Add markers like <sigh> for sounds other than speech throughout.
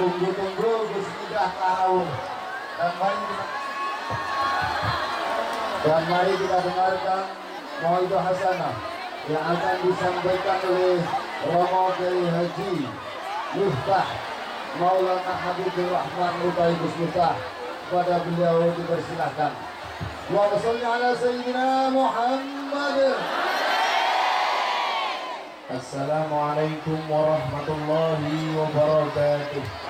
Tunggu-tunggu Gus Midah tahu. Dan mari kita, dan mari kita dengarkan Mauidah Hasanah yang akan disampaikan oleh Romo Kiai Haji Miftah Maulana Habibur Rahman Rubai Gus kepada beliau dipersilahkan. Wa salli ala Sayyidina Muhammad. Assalamualaikum warahmatullahi wabarakatuh.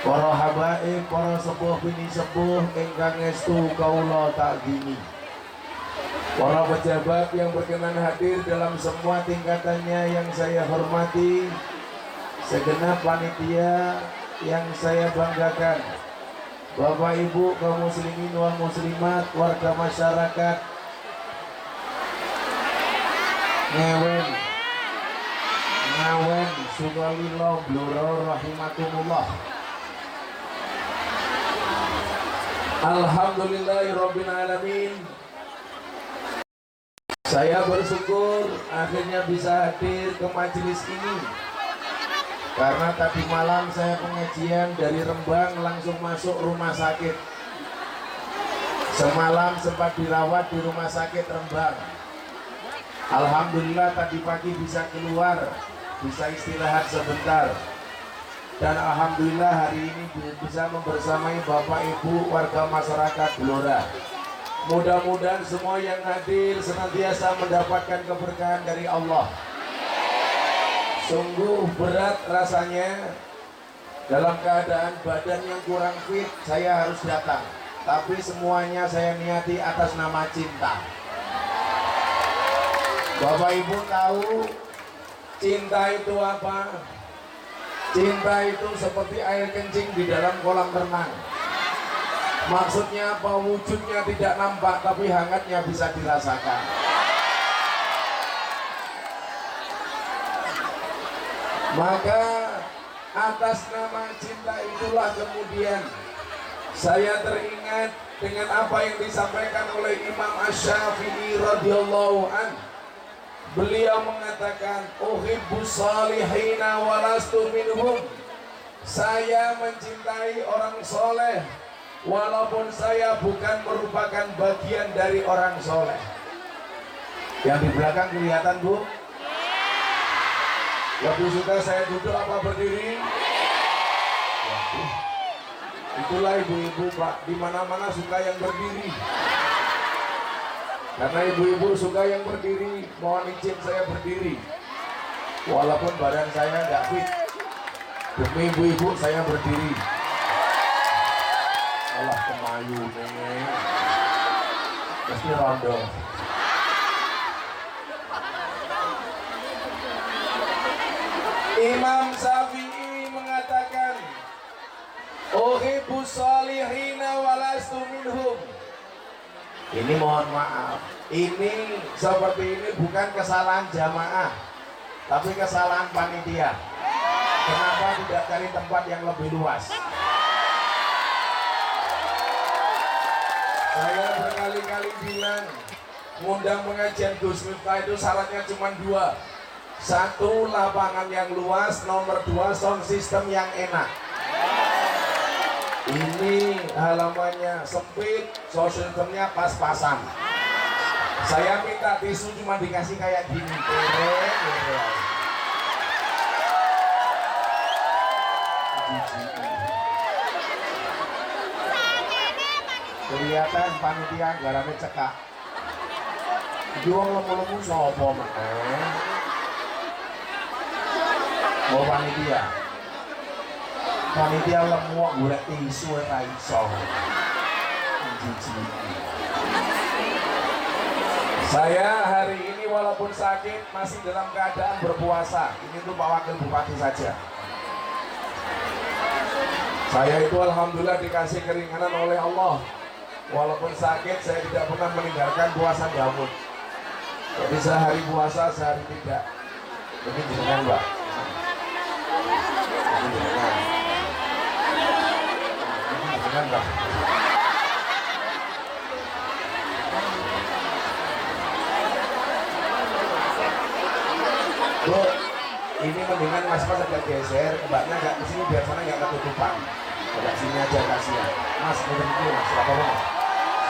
para habaib, para sepuh bini sepuh ingkang estu kaula tak gini. Para pejabat yang berkenan hadir dalam semua tingkatannya yang saya hormati, segenap panitia yang saya banggakan, Bapak Ibu kaum muslimin wal muslimat, warga masyarakat, ngewen, ngawen sukalilo bluro rahimakumullah Alhamdulillahirabbil alamin. Saya bersyukur akhirnya bisa hadir ke majelis ini. Karena tadi malam saya pengajian dari Rembang langsung masuk rumah sakit. Semalam sempat dirawat di rumah sakit Rembang. Alhamdulillah tadi pagi bisa keluar, bisa istirahat sebentar. Dan Alhamdulillah hari ini bisa membersamai Bapak Ibu warga masyarakat Blora. Mudah-mudahan semua yang hadir senantiasa mendapatkan keberkahan dari Allah. Sungguh berat rasanya dalam keadaan badan yang kurang fit saya harus datang. Tapi semuanya saya niati atas nama cinta. Bapak Ibu tahu cinta itu apa? Cinta itu seperti air kencing di dalam kolam renang. Maksudnya apa? Wujudnya tidak nampak tapi hangatnya bisa dirasakan. Maka atas nama cinta itulah kemudian saya teringat dengan apa yang disampaikan oleh Imam Ash-Syafi'i radhiyallahu an. Beliau mengatakan, "Uhibbu salihina walastu minhum." Saya mencintai orang soleh walaupun saya bukan merupakan bagian dari orang soleh. Yang di belakang kelihatan, Bu? Lebih suka saya duduk apa berdiri? Itulah ibu-ibu Pak, di mana-mana suka yang berdiri. Karena ibu-ibu suka yang berdiri, mohon izin saya berdiri. Walaupun badan saya nggak fit, demi ibu-ibu saya berdiri. Allah kemayu nih, mesti rondo. Imam Syafi'i mengatakan, Uhibbu salihina walastu minhum. Ini mohon maaf, ini seperti ini bukan kesalahan jamaah, tapi kesalahan panitia. Kenapa tidak cari tempat yang lebih luas? Saya berkali-kali bilang, ngundang pengajian Gus Miftah itu syaratnya cuma dua. Satu, lapangan yang luas, nomor dua, sound system yang enak. Ini halamannya sempit, systemnya pas-pasan. Saya minta tisu cuma dikasih kayak gini. Kelihatan panitia garamnya cekak. Jual lemu-lemu sopo. Mau panitia. Panitia lemu kok golek tisu ora iso. Saya hari ini walaupun sakit masih dalam keadaan berpuasa. Ini tuh Pak Wakil Bupati saja. Saya itu alhamdulillah dikasih keringanan oleh Allah. Walaupun sakit saya tidak pernah meninggalkan puasa Daud. Jadi sehari puasa, sehari tidak. Ini jenengan, Mbak. Jenengan. Jenengan, Mbak. Bu, ini mendingan mas mas agak geser, mbaknya agak ke sini biar sana nggak ketutupan. Agak sini aja kasihan. Mas, mundur dulu mas, apa mas?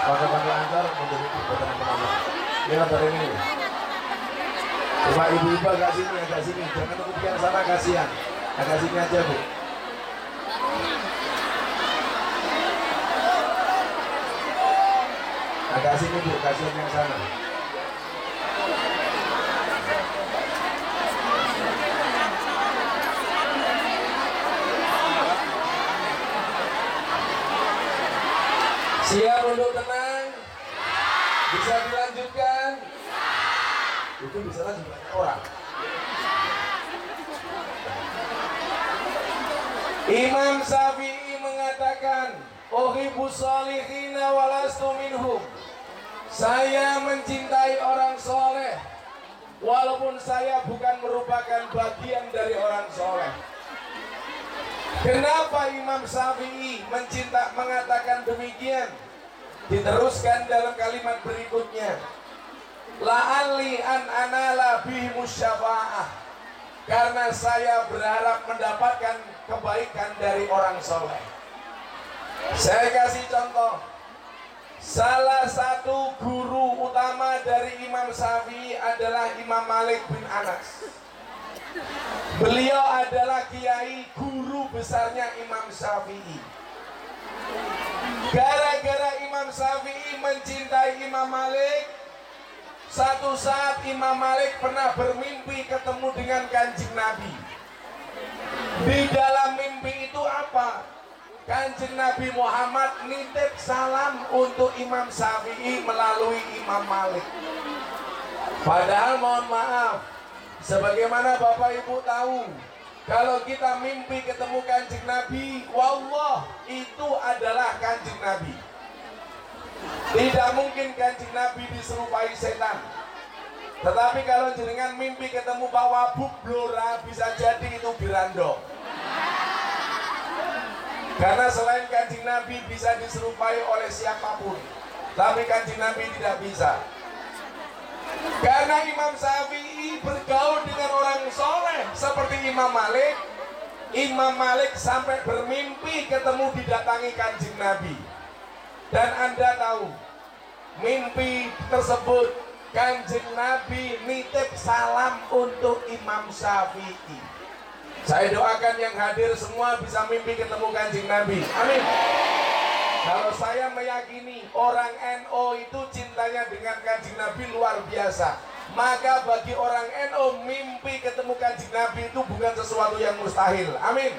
Kalau panggil antar, mundur itu buat teman-teman. Ini antar ini. Coba ibu-ibu agak sini, agak sini. Jangan kemudian sana kasihan. Agak sini aja bu. Agak sini bu, kasihan yang sana. Siap untuk tenang? Bisa dilanjutkan? Itu bisa lanjut banyak orang. Imam Syafi'i mengatakan, Uhibbu salihina walastu minhum. Saya mencintai orang soleh, walaupun saya bukan merupakan bagian dari orang soleh. Kenapa Imam Syafi'i mencinta mengatakan demikian? Diteruskan dalam kalimat berikutnya. La'alli an anala bihi musyafa'ah. Karena saya berharap mendapatkan kebaikan dari orang soleh. Saya kasih contoh. Salah satu guru utama dari Imam Syafi'i adalah Imam Malik bin Anas. Beliau adalah kiai guru besarnya Imam Syafi'i. Gara-gara Imam Syafi'i mencintai Imam Malik, satu saat Imam Malik pernah bermimpi ketemu dengan kanjeng Nabi. Di dalam mimpi itu apa? Kanjeng Nabi Muhammad nitip salam untuk Imam Syafi'i melalui Imam Malik. Padahal mohon maaf, sebagaimana Bapak Ibu tahu, kalau kita mimpi ketemu kanjeng Nabi, wallah itu adalah kanjeng Nabi. Tidak mungkin kanjeng Nabi diserupai setan. Tetapi kalau jenengan mimpi ketemu Pak Wabub Blora bisa jadi itu Birando. Karena selain kanjeng Nabi bisa diserupai oleh siapa pun. Tapi kanjeng Nabi tidak bisa. Karena Imam Syafi'i bergaul dengan orang soleh seperti Imam Malik. Imam Malik sampai bermimpi ketemu didatangi kanjeng Nabi. Dan Anda tahu, mimpi tersebut kanjeng Nabi nitip salam untuk Imam Syafi'i. Saya doakan yang hadir semua bisa mimpi ketemu kanjeng Nabi. Amin. Kalau saya meyakini orang NO itu cintanya dengan kanjeng Nabi luar biasa. Maka bagi orang NO mimpi ketemu kanjeng Nabi itu bukan sesuatu yang mustahil. Amin.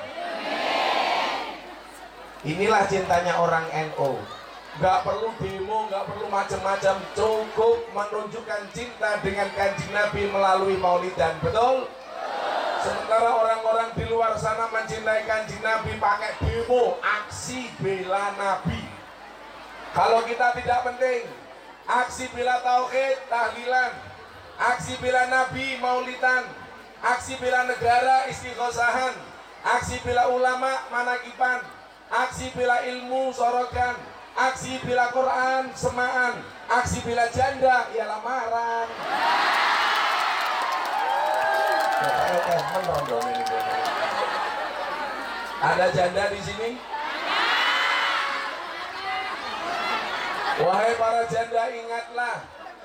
Inilah cintanya orang NO. Gak perlu demo, gak perlu macam-macam. Cukup menunjukkan cinta dengan kanjeng Nabi melalui maulidan. Betul? Sementara orang-orang di luar sana mencintai kanjeng Nabi pakai demo, aksi bela Nabi. Kalau kita tidak penting, aksi bela tauhid, tahlilan, aksi bela Nabi, maulidan, aksi bela negara, istighosahan, aksi bela ulama, manakipan, aksi bela ilmu, sorogan, aksi bela Quran, semaan, aksi bela janda, ya lamaran. Ada janda di sini? Wahai para janda ingatlah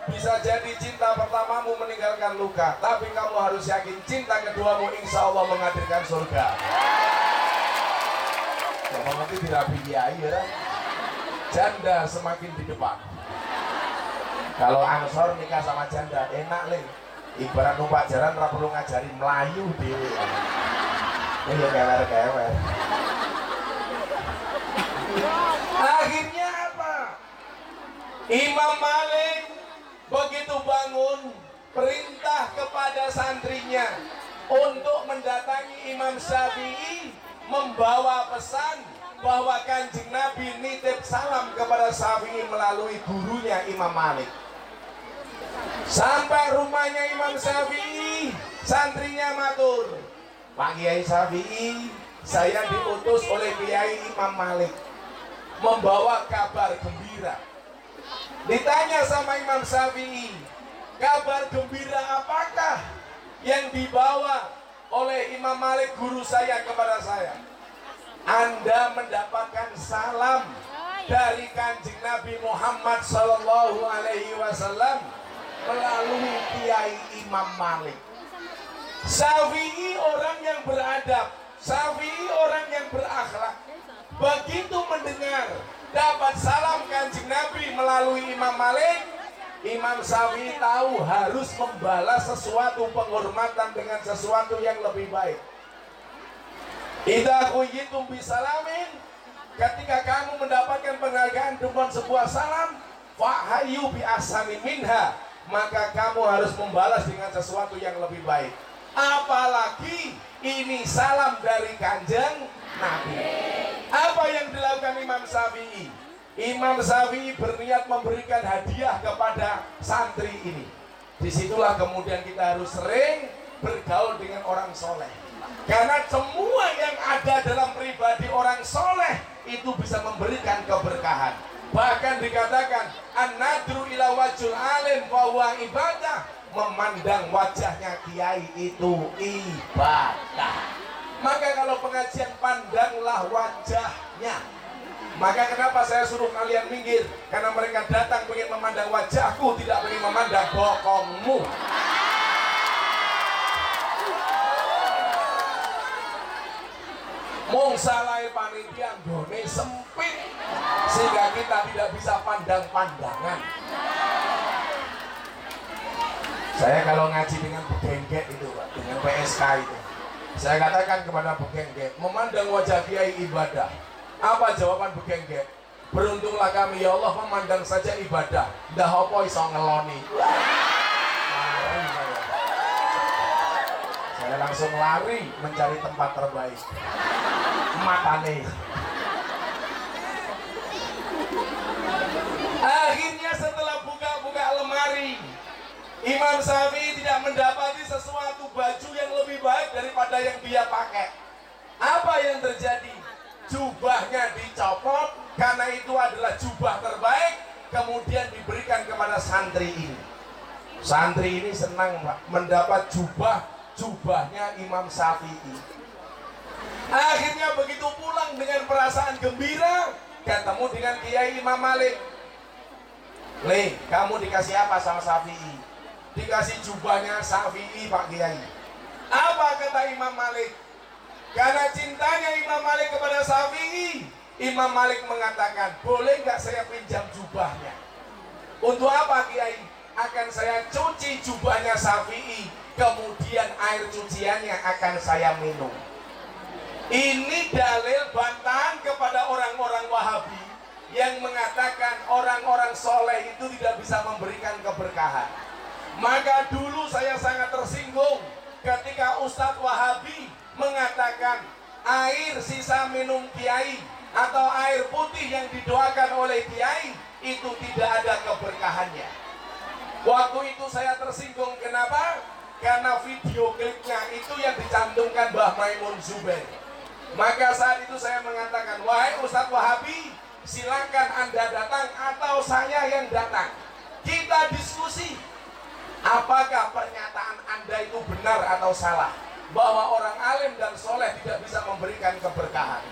bisa jadi cinta pertamamu meninggalkan luka Tapi kamu harus yakin cinta keduamu insya Allah menghadirkan surga Kalau nanti ya Janda semakin di depan Kalau angsor nikah sama janda enak leh ibarat numpak jalan ora perlu ngajari melayu dhewe. Ini ya kewer-kewer. Akhirnya apa? Imam Malik begitu bangun perintah kepada santrinya untuk mendatangi Imam Syafi'i membawa pesan bahwa kanjeng Nabi nitip salam kepada Syafi'i melalui gurunya Imam Malik. Sampai rumahnya Imam Syafi'i, santrinya matur, Pak Kiai Syafi'i, saya diutus oleh Kiai Imam Malik membawa kabar gembira. Ditanya sama Imam Syafi'i, kabar gembira apakah yang dibawa oleh Imam Malik guru saya kepada saya? Anda mendapatkan salam dari kanjeng Nabi Muhammad Sallallahu Alaihi Wasallam melalui Kiai Imam Malik. Syafi'i orang yang beradab, Syafi'i orang yang berakhlak. Begitu mendengar dapat salam kanjeng Nabi melalui Imam Malik, Imam Syafi'i tahu harus membalas sesuatu penghormatan dengan sesuatu yang lebih baik. Idza kuyitum bisalamin ketika kamu mendapatkan penghargaan dengan sebuah salam fahayu bi asani minha maka kamu harus membalas dengan sesuatu yang lebih baik. Apalagi ini salam dari kanjeng Nabi. Apa yang dilakukan Imam Syafi'i? Imam Syafi'i berniat memberikan hadiah kepada santri ini. Di situlah kemudian kita harus sering bergaul dengan orang soleh. Karena semua yang ada dalam pribadi orang soleh itu bisa memberikan keberkahan. Bahkan dikatakan an-nadru ila wajul alim bahwa ibadah memandang wajahnya kiai itu ibadah. Maka kalau pengajian pandanglah wajahnya. Maka kenapa saya suruh kalian minggir? Karena mereka datang ingin memandang wajahku, tidak ingin memandang bokongmu. Mong salai panitia gone sempit sehingga kita tidak bisa pandang-pandangan. Saya kalau ngaji dengan begengget itu, Pak, dengan PSK itu, saya katakan kepada begengget, memandang wajah kiai ibadah. Apa jawaban begengget? Beruntunglah kami ya Allah memandang saja ibadah. Dah apa iso ngeloni. Lari saya. Langsung lari mencari tempat terbaik matane. Akhirnya setelah buka-buka lemari, Imam Syafi'i tidak mendapati sesuatu baju yang lebih baik daripada yang dia pakai. Apa yang terjadi? Jubahnya dicopot karena itu adalah jubah terbaik, kemudian diberikan kepada santri ini. Santri ini senang mendapat jubah jubahnya Imam Syafi'i. Akhirnya begitu pulang dengan perasaan gembira, ketemu dengan Kiai Imam Malik. Le, kamu dikasih apa sama Syafi'i? Dikasih jubahnya Syafi'i Pak Kiai. Apa kata Imam Malik? Karena cintanya Imam Malik kepada Syafi'i, Imam Malik mengatakan, boleh nggak saya pinjam jubahnya? Untuk apa Kiai? Akan saya cuci jubahnya Syafi'i, kemudian air cuciannya akan saya minum. Ini dalil bantahan kepada orang-orang Wahabi yang mengatakan orang-orang soleh itu tidak bisa memberikan keberkahan. Maka dulu saya sangat tersinggung ketika Ustadz Wahabi mengatakan air sisa minum kiai atau air putih yang didoakan oleh kiai itu tidak ada keberkahannya. Waktu itu saya tersinggung kenapa? Karena video klipnya itu yang dicantumkan Mbah Maimun Zubair. Maka saat itu saya mengatakan, wahai Ustadz Wahabi, silakan Anda datang atau saya yang datang. Kita diskusi, apakah pernyataan Anda itu benar atau salah? Bahwa orang alim dan soleh tidak bisa memberikan keberkahan.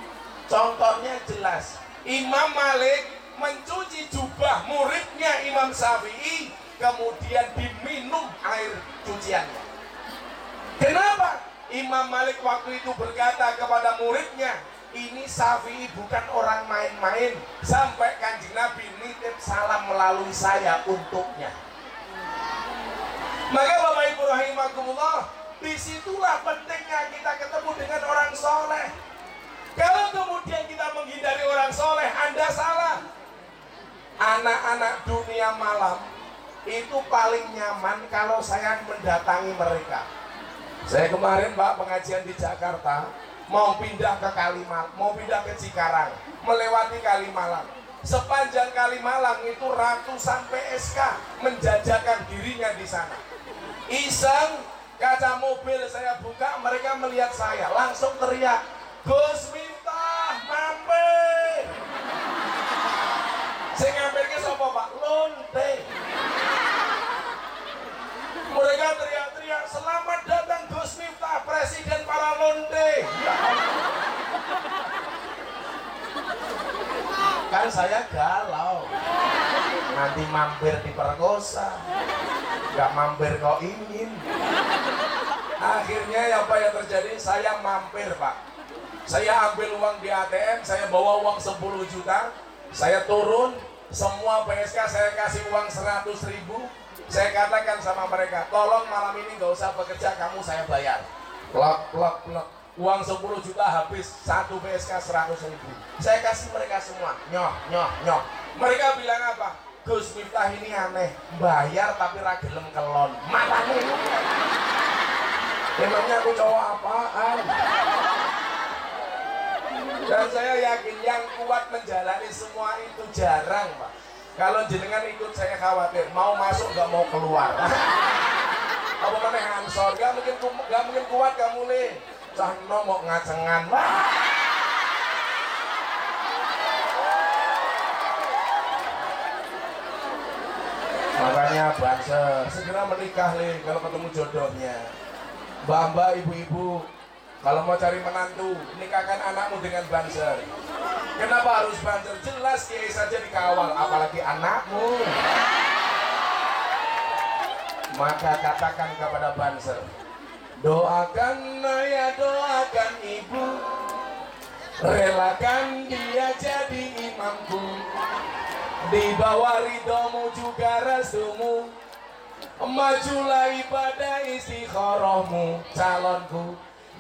Contohnya jelas, Imam Malik mencuci jubah muridnya Imam Syafi'i, kemudian diminum air cuciannya. Kenapa? Imam Malik waktu itu berkata kepada muridnya, ini Syafi'i bukan orang main-main sampai kanjeng Nabi nitip salam melalui saya untuknya. Maka Bapak Ibu rahimakumullah, di situlah pentingnya kita ketemu dengan orang soleh. Kalau kemudian kita menghindari orang soleh, Anda salah. Anak-anak dunia malam itu paling nyaman kalau saya mendatangi mereka. Saya kemarin Pak pengajian di Jakarta mau pindah ke Kalimalang, mau pindah ke Cikarang, melewati Kalimalang. Sepanjang Kalimalang itu ratusan PSK menjajakan dirinya di sana. Iseng kaca mobil saya buka, mereka melihat saya, langsung teriak, Gus Miftah mampir. Saya ngambil ke sopo Pak? Lonte. Mereka teriak-teriak, selamat datang Gus Miftah, Presiden para lonte. Kan saya galau. Nanti mampir di perkosa. Gak mampir kok ingin. Akhirnya ya apa yang terjadi? Saya mampir Pak. Saya ambil uang di ATM, saya bawa uang 10 juta, saya turun, semua PSK saya kasih uang 100 ribu, saya katakan sama mereka, tolong malam ini gak usah bekerja, kamu saya bayar. Plak, plak, plak. Uang 10 juta habis, satu PSK 100 ribu. Saya kasih mereka semua, nyoh, nyoh, nyoh. Mereka bilang apa? Gus Miftah ini aneh, bayar tapi ragelem kelon. Ini. Emangnya aku cowok apaan? Dan saya yakin yang kuat menjalani semua itu jarang, Pak. Kalau jenengan ikut saya khawatir, mau masuk gak mau keluar. <laughs> Apa mana ansor, gak mungkin gak mungkin kuat kamu nih. Cah mau ngacengan. Wah. <laughs> Makanya banser, segera menikah nih kalau ketemu jodohnya. Mbak-mbak, ibu-ibu, kalau mau cari menantu, nikahkan anakmu dengan banser. Kenapa harus banser? Jelas kiai saja dikawal, apalagi anakmu. Maka katakan kepada banser, doakan ayah, doakan ibu, relakan dia jadi imamku. Di bawah ridomu juga restumu Majulah ibadah istikharahmu calonku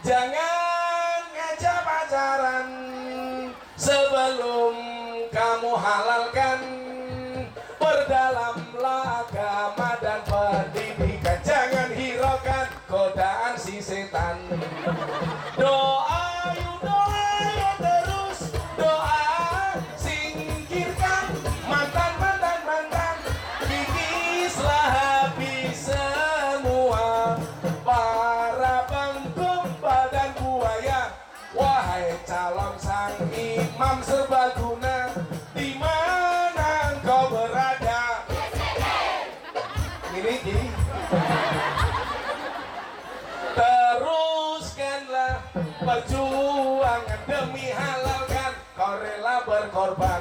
Jangan ngajak pacaran Sebelum kamu halalkan করবা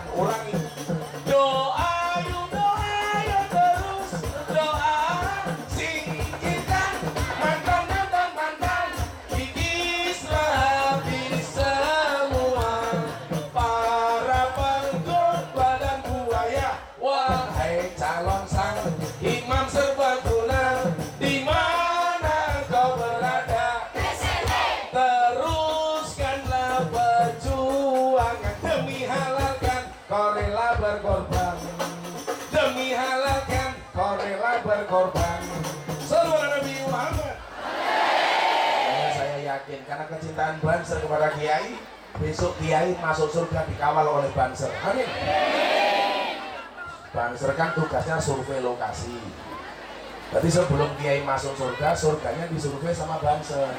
karena kecintaan Banser kepada Kiai besok Kiai masuk surga dikawal oleh Banser. Amin. Banser kan tugasnya survei lokasi. Berarti sebelum Kiai masuk surga, surganya disurvei sama Banser.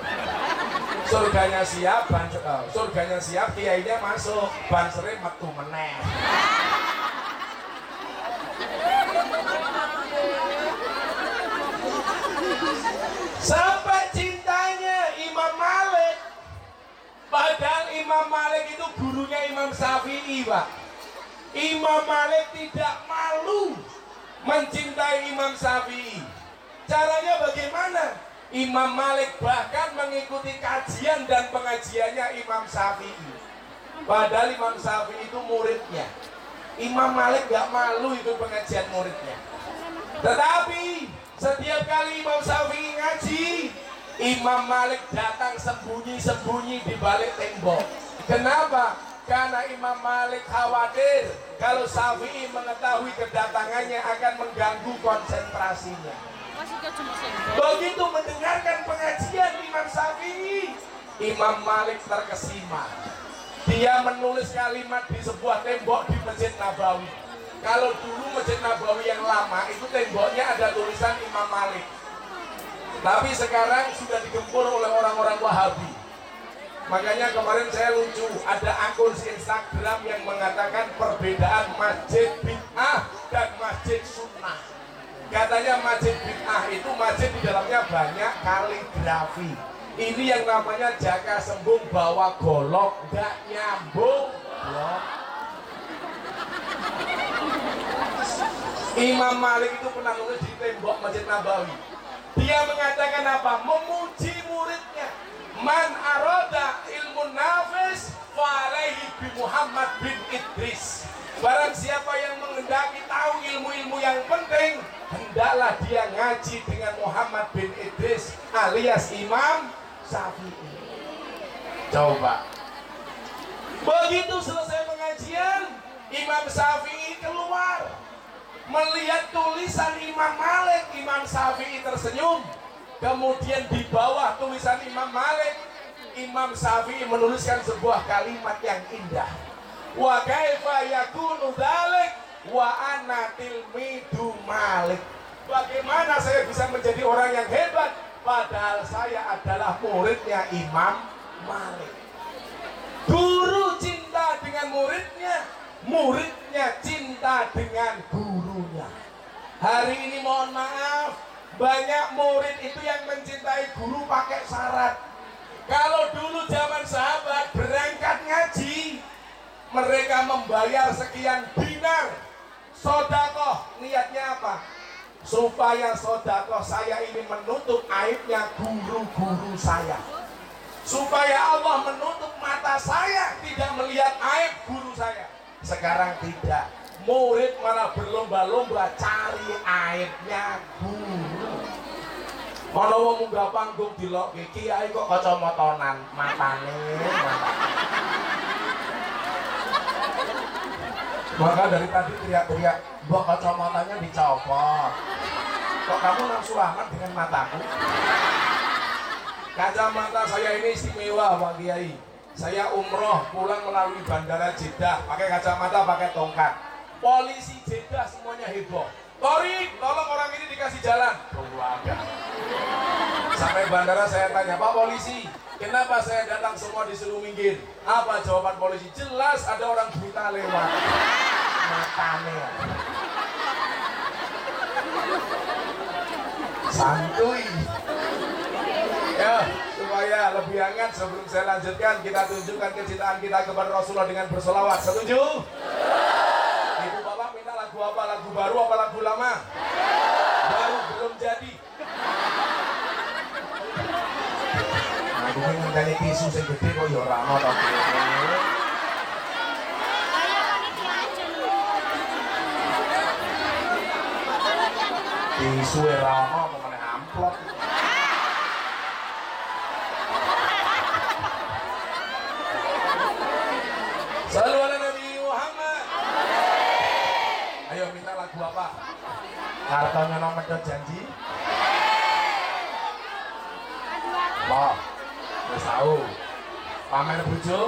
Surganya siap, banser, eh, surganya siap, kiainya masuk, bansernya metu meneh. Sampai Padahal Imam Malik itu gurunya Imam Syafi'i, Pak. Imam Malik tidak malu mencintai Imam Syafi'i. Caranya bagaimana? Imam Malik bahkan mengikuti kajian dan pengajiannya Imam Syafi'i. Padahal Imam Syafi'i itu muridnya. Imam Malik gak malu itu pengajian muridnya. Tetapi setiap kali Imam Syafi'i ngaji, Imam Malik datang sembunyi-sembunyi di balik tembok. Kenapa? karena Imam Malik khawatir kalau Syafi'i mengetahui kedatangannya akan mengganggu konsentrasinya. Begitu mendengarkan pengajian Imam Syafi'i, Imam Malik terkesima. Dia menulis kalimat di sebuah tembok di Masjid Nabawi. Kalau dulu Masjid Nabawi yang lama itu temboknya ada tulisan Imam Malik. Tapi sekarang sudah digempur oleh orang-orang Wahabi. Makanya kemarin saya lucu, ada akun di Instagram yang mengatakan perbedaan masjid bid'ah dan masjid sunnah. Katanya masjid bid'ah itu masjid di dalamnya banyak kaligrafi. Ini yang namanya jaka sembung bawa golok, nggak nyambung. Imam Malik itu pernah nulis di tembok Masjid Nabawi. Dia mengatakan apa? Memuji muridnya. Man aroda ilmu nafis fa'alaihi bi Muhammad bin Idris. Barang siapa yang menghendaki tahu ilmu-ilmu yang penting, hendaklah dia ngaji dengan Muhammad bin Idris alias Imam Syafi'i. Coba. Begitu selesai pengajian, Imam Syafi'i keluar melihat tulisan Imam Malik, Imam Syafi'i tersenyum. Kemudian di bawah tulisan Imam Malik, Imam Syafi'i menuliskan sebuah kalimat yang indah. Wa kaifa yakunu dzalik wa ana tilmidu Malik. Bagaimana saya bisa menjadi orang yang hebat padahal saya adalah muridnya Imam Malik. Guru cinta dengan muridnya, muridnya cinta dengan gurunya. Hari ini mohon maaf, banyak murid itu yang mencintai guru pakai syarat. Kalau dulu zaman sahabat berangkat ngaji, mereka membayar sekian dinar. Sodakoh, niatnya apa? Supaya sodakoh saya ini menutup aibnya guru-guru saya supaya Allah menutup mata saya tidak melihat aib guru saya. Sekarang tidak. Murid malah berlomba-lomba cari aibnya guru. Kalau mau munggah panggung di lok kiai kok kacamotonan matane. Maka dari tadi teriak-teriak, mbok kacamatanya dicopot. Kok kamu nafsu amat dengan mataku? Kacamata saya ini istimewa Pak Kiai. Saya umroh pulang melalui bandara Jeddah pakai kacamata pakai tongkat. Polisi Jeddah semuanya heboh. Tori, tolong orang ini dikasih jalan. Ada. Sampai bandara saya tanya, Pak polisi, kenapa saya datang semua disuruh minggir? Apa jawaban polisi? Jelas ada orang buta lewat. Matane. Santuy. Ya, supaya lebih hangat sebelum saya lanjutkan, kita tunjukkan kecintaan kita kepada Rasulullah dengan bersolawat. Setuju? Ibu bapak minta lagu apa? Lagu baru apa lagu lama? Baru belum jadi. Nah, gue ngenteni tisu sing gede kok ya ora ono. Tisu ora ono apa amplop. Selalu ala Nabi Muhammad. Ayo minta lagu apa? Kartonya nomor medot janji. Apa? Wis tahu. Pamer bojo.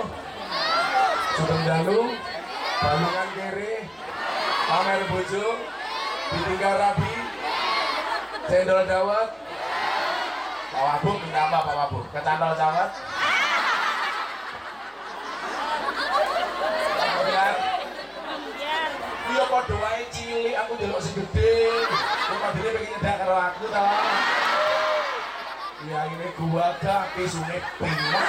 Sugeng dalu. Balungan kere. Pamer bojo. Ditinggal rabi. Cendol dawet. Pak Wabuk minta apa Pak Wabuk? Kecantol cawet. Kemudian Iya padha wae ndelok sing gedhe. Kok padane pengen nyedak karo aku ta. Ya ini gua gak kisune pinak.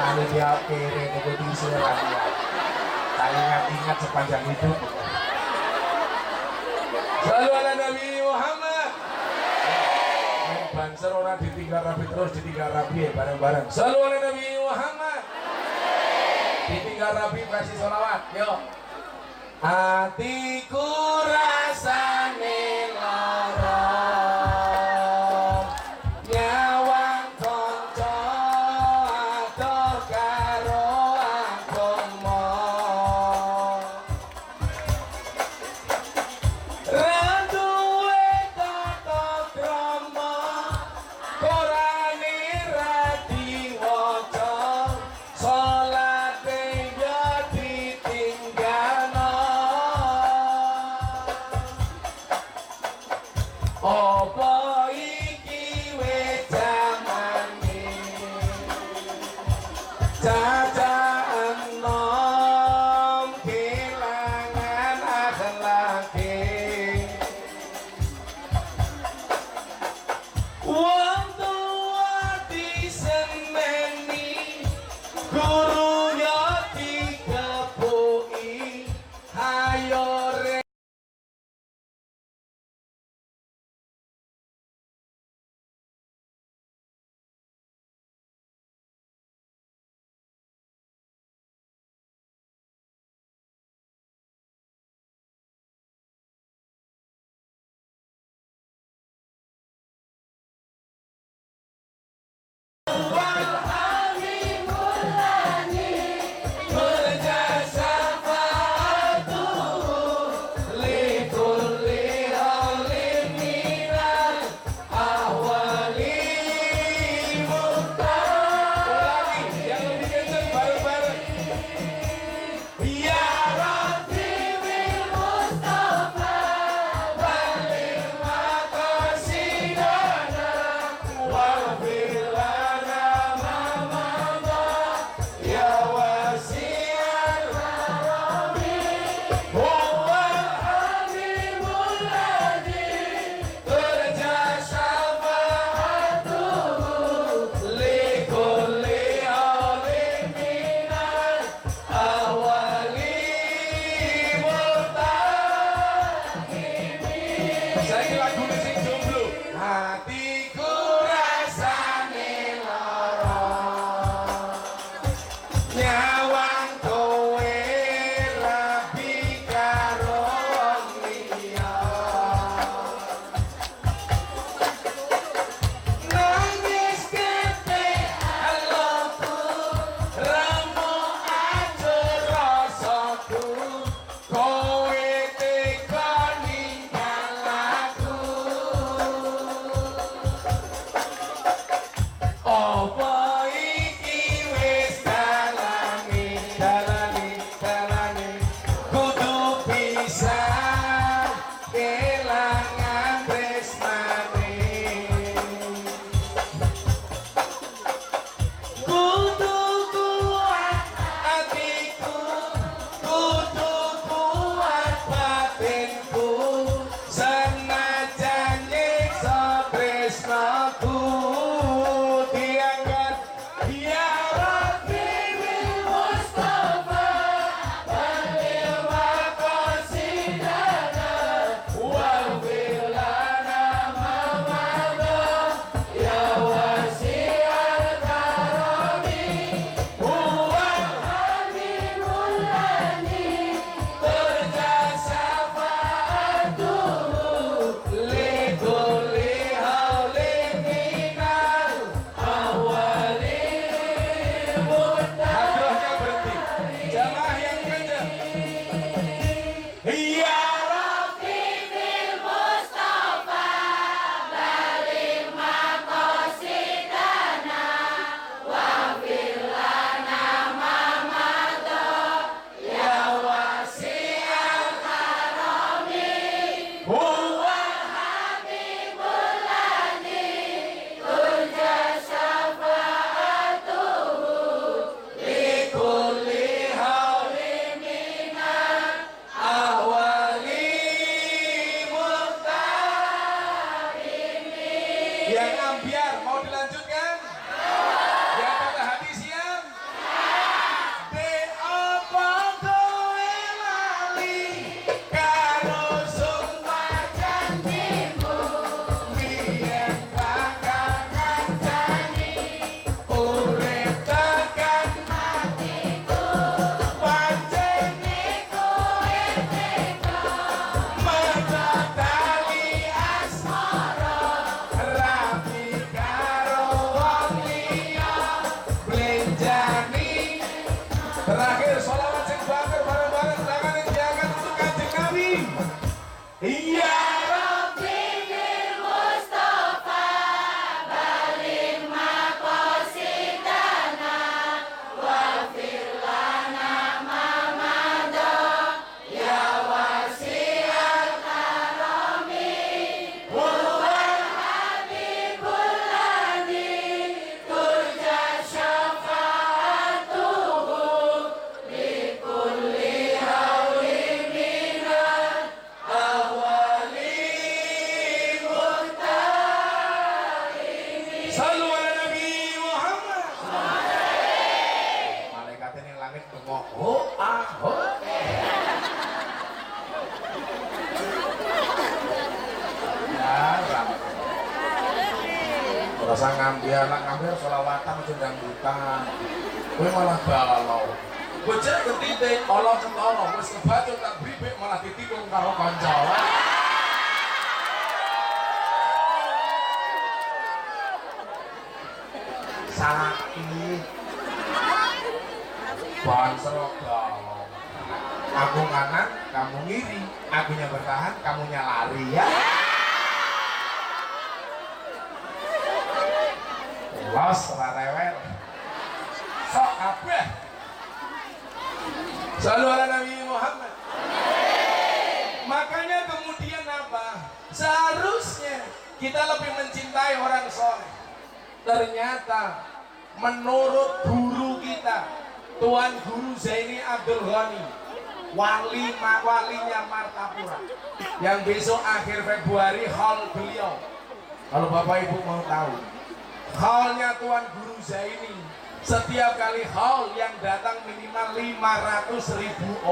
Kalau dia kere nego tisu lagi. Tak ingat-ingat sepanjang hidup. Selalu ala Nabi Muhammad. Banser orang ditinggal rapi terus ditinggal rapi ya bareng-bareng. Selalu ala Nabi Muhammad. Rapi versi sholawat. Yuk. Hatiku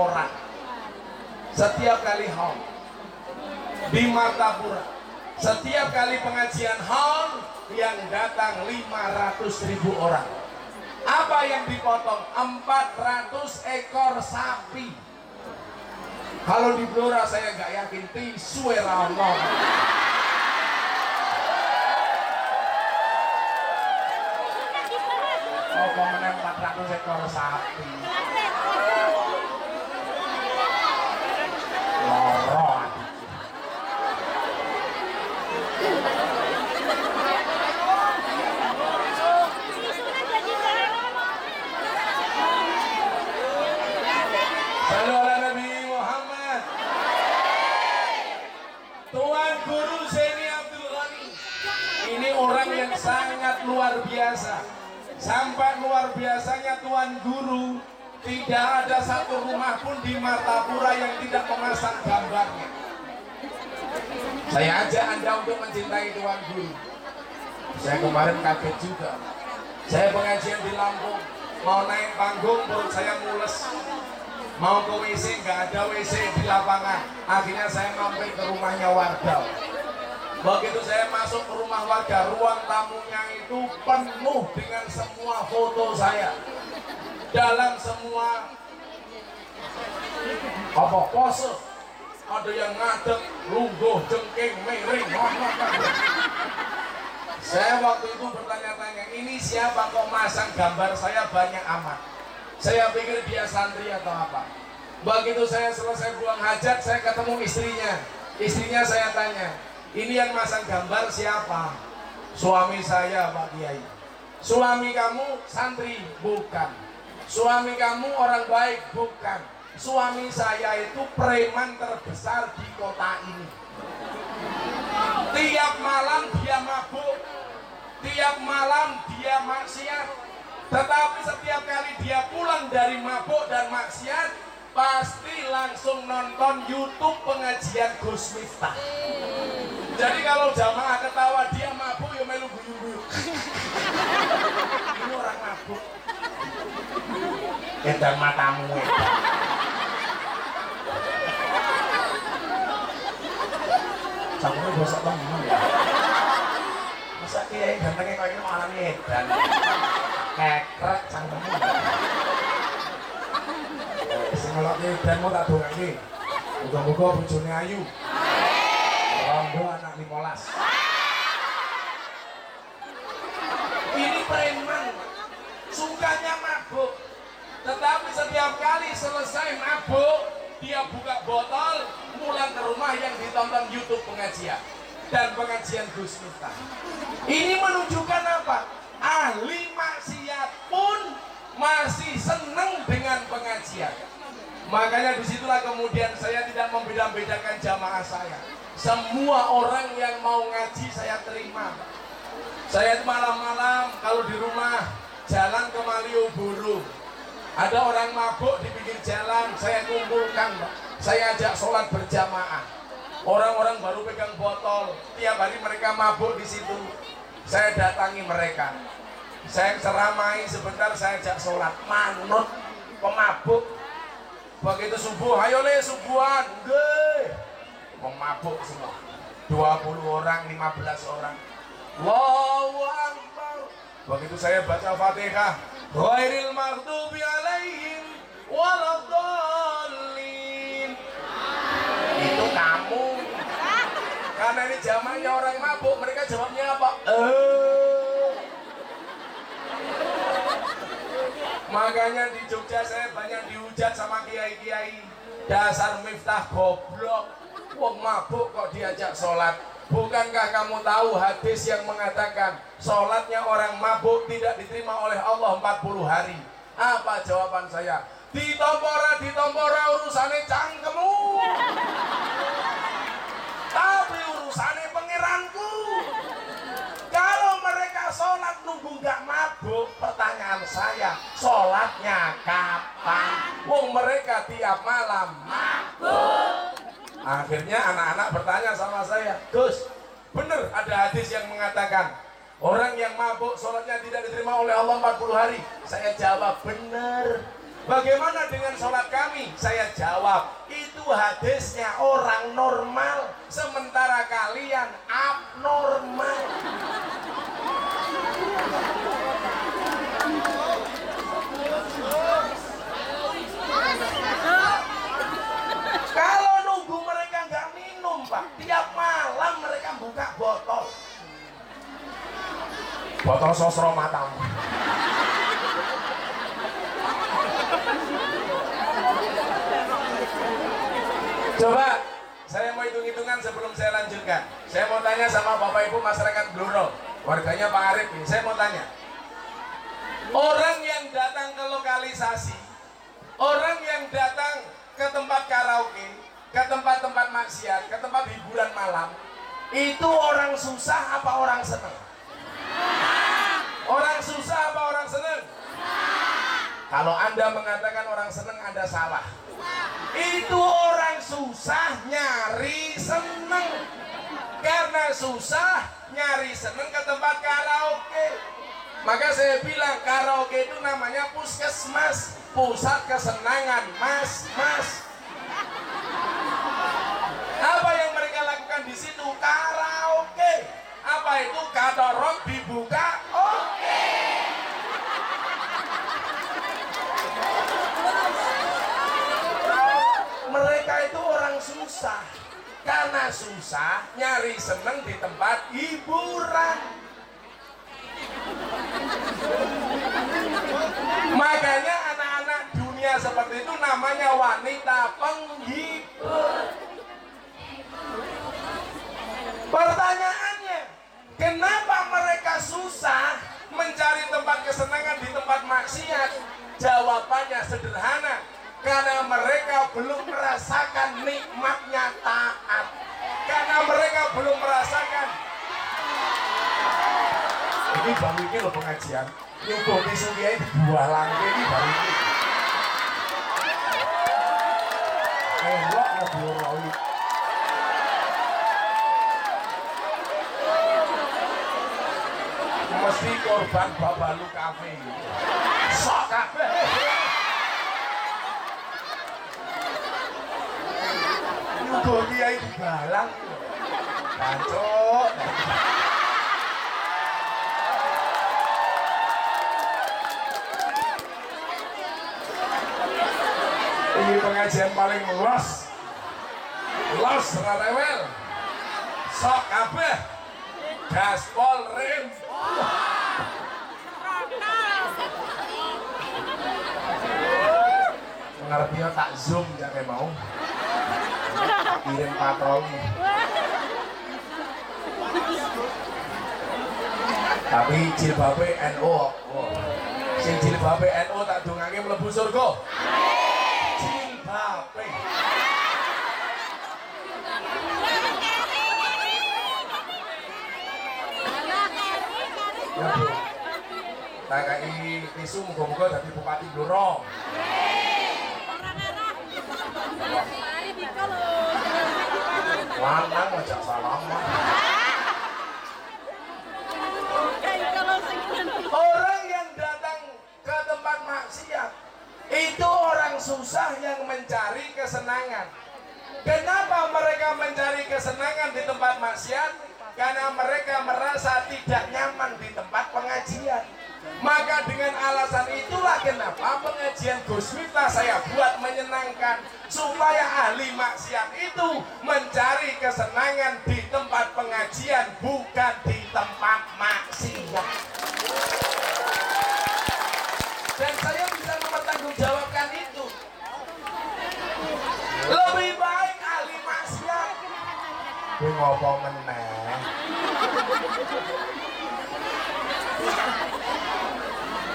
orang. Setiap kali haul di Martapura setiap kali pengajian haul yang datang 500 ribu orang. Apa yang dipotong? 400 ekor sapi. Kalau di Blora saya nggak yakin tisu Allah apa meneh 400 ekor sapi. Loro Nabi Muhammad. Tuan Guru Zaini Abdul Ghani. Ini orang yang sangat biasa Sampai luar biasanya Tuan Guru tidak ada satu rumah pun di Martapura yang tidak memasang gambarnya. Saya ajak Anda untuk mencintai Tuan Guru. Saya kemarin kaget juga. Saya pengajian di Lampung, mau naik panggung perut saya mules. Mau ke WC, nggak ada WC di lapangan. Akhirnya saya mampir ke rumahnya warga. Begitu saya masuk ke rumah warga, ruang tamunya itu penuh dengan semua foto saya. Dalam semua apa pose ada yang ngadek, lungguh, jengking, miring, saya waktu itu bertanya-tanya, ini siapa kok masang gambar saya banyak amat? Saya pikir dia santri atau apa. Begitu saya selesai buang hajat, saya ketemu istrinya. Istrinya saya tanya, ini yang masang gambar siapa? Suami saya Pak Kiai. Suami kamu santri? Bukan. Suami kamu orang baik? Bukan. Suami saya itu preman terbesar di kota ini. Tiap malam dia mabuk, tiap malam dia maksiat. Tetapi setiap kali dia pulang dari mabuk dan maksiat, pasti langsung nonton YouTube pengajian Gus Miftah. Jadi kalau jamaah ketawa dia mabuk ya melu guyu-guyu. Ini orang mabuk. Edang matamu. Sampai bosok temen ya. Masa kiai gantengnya kayak ini malah edan. Kekrek cangkemmu. Sing ngelok edan mau tak dongake. Muga-muga bojone ayu. Rondo anak 15. Ini preman, sukanya mabuk. Tetapi setiap kali selesai mabuk, dia buka botol, pulang ke rumah yang ditonton YouTube pengajian dan pengajian Gus Miftah. Ini menunjukkan apa? Ahli maksiat pun masih senang dengan pengajian. Makanya di situlah kemudian saya tidak membeda-bedakan jamaah saya. Semua orang yang mau ngaji saya terima. Saya malam-malam kalau di rumah jalan ke Malioboro. Ada orang mabuk di pinggir jalan, saya kumpulkan, Saya ajak sholat berjamaah. Orang-orang baru pegang botol, tiap hari mereka mabuk di situ. saya datangi mereka saya ceramai sebentar saya ajak sholat manut pemabuk begitu subuh ayo le subuhan Nggih. pemabuk semua. 20 orang 15 orang. Allahu Akbar. Begitu saya baca fatihah. Ghairil maghdubi alaihim waladdallin. Itu kamu. Karena ini zamannya orang mabuk mereka jawabnya apa? Eh. Makanya di Jogja saya banyak dihujat sama kiai-kiai. Dasar miftah goblok wong mabuk kok diajak sholat. Bukankah kamu tahu hadis yang mengatakan sholatnya orang mabuk tidak diterima oleh Allah 40 hari apa jawaban saya? Ditompora ditompora urusannya cangkemu. Tapi urusannya pangeranku. Kalau mereka sholat nunggu nggak mabuk pertanyaan saya sholatnya kapan? Wong mereka tiap malam mabuk akhirnya anak-anak bertanya sama saya Gus bener ada hadis yang mengatakan orang yang mabuk sholatnya tidak diterima oleh Allah 40 hari saya jawab bener Bagaimana dengan sholat kami? Saya jawab, itu hadisnya orang normal, sementara kalian abnormal. Kalau nunggu mereka nggak minum, Pak, tiap malam mereka buka botol. Botol sosro matamu. Coba saya mau hitung-hitungan sebelum saya lanjutkan. Saya mau tanya sama Bapak Ibu masyarakat Bluro, warganya Pak Arif nih. Saya mau tanya, orang yang datang ke lokalisasi, orang yang datang ke tempat karaoke, ke tempat-tempat maksiat, ke tempat hiburan malam, itu orang susah apa orang senang? Orang susah apa orang senang? Kalau Anda mengatakan orang senang, Anda salah. Itu orang susah nyari seneng. Karena susah nyari seneng ke tempat karaoke. Maka saya bilang karaoke itu namanya puskesmas, pusat kesenangan, mas, mas. Apa yang mereka lakukan di situ? Karaoke. Apa itu? Kata rock dibuka, oke. mereka itu orang susah karena susah nyari seneng di tempat hiburan makanya anak-anak dunia seperti itu namanya wanita penghibur pertanyaannya kenapa mereka susah mencari tempat kesenangan di tempat maksiat? Jawabannya sederhana karena mereka belum merasakan nikmatnya taat. Karena mereka belum merasakan. Ini baru ini loh pengajian. Nyubuh di sungai buah langke ini baru ini. Elok ya Bu Roy mesti korban babalu kafe sok kabeh Nyugo kiai digalang. Kancuk. Ini pengajian paling los. Los rarewel. Sok kabeh. Gaspol rem. Ngerti tak zoom jangan mau. Kirim patroli. Tapi jilbabe NO oh. sing jilbabe NO tak dongake mlebu surga. Jilbabe Ya Bu. Tak kai tisu muga-muga dadi Bupati Blorong. Lanang aja salam. Orang yang datang ke tempat maksiat itu orang susah yang mencari kesenangan. Kenapa mereka mencari kesenangan di tempat maksiat? Karena mereka merasa tidak nyaman di pengajian. Maka dengan alasan itulah kenapa pengajian Gus Miftah saya buat menyenangkan supaya ahli maksiat itu mencari kesenangan di tempat pengajian bukan di tempat maksiat. Dan saya bisa mempertanggungjawabkan itu. Lebih baik ahli maksiat. Gue ngopo meneh.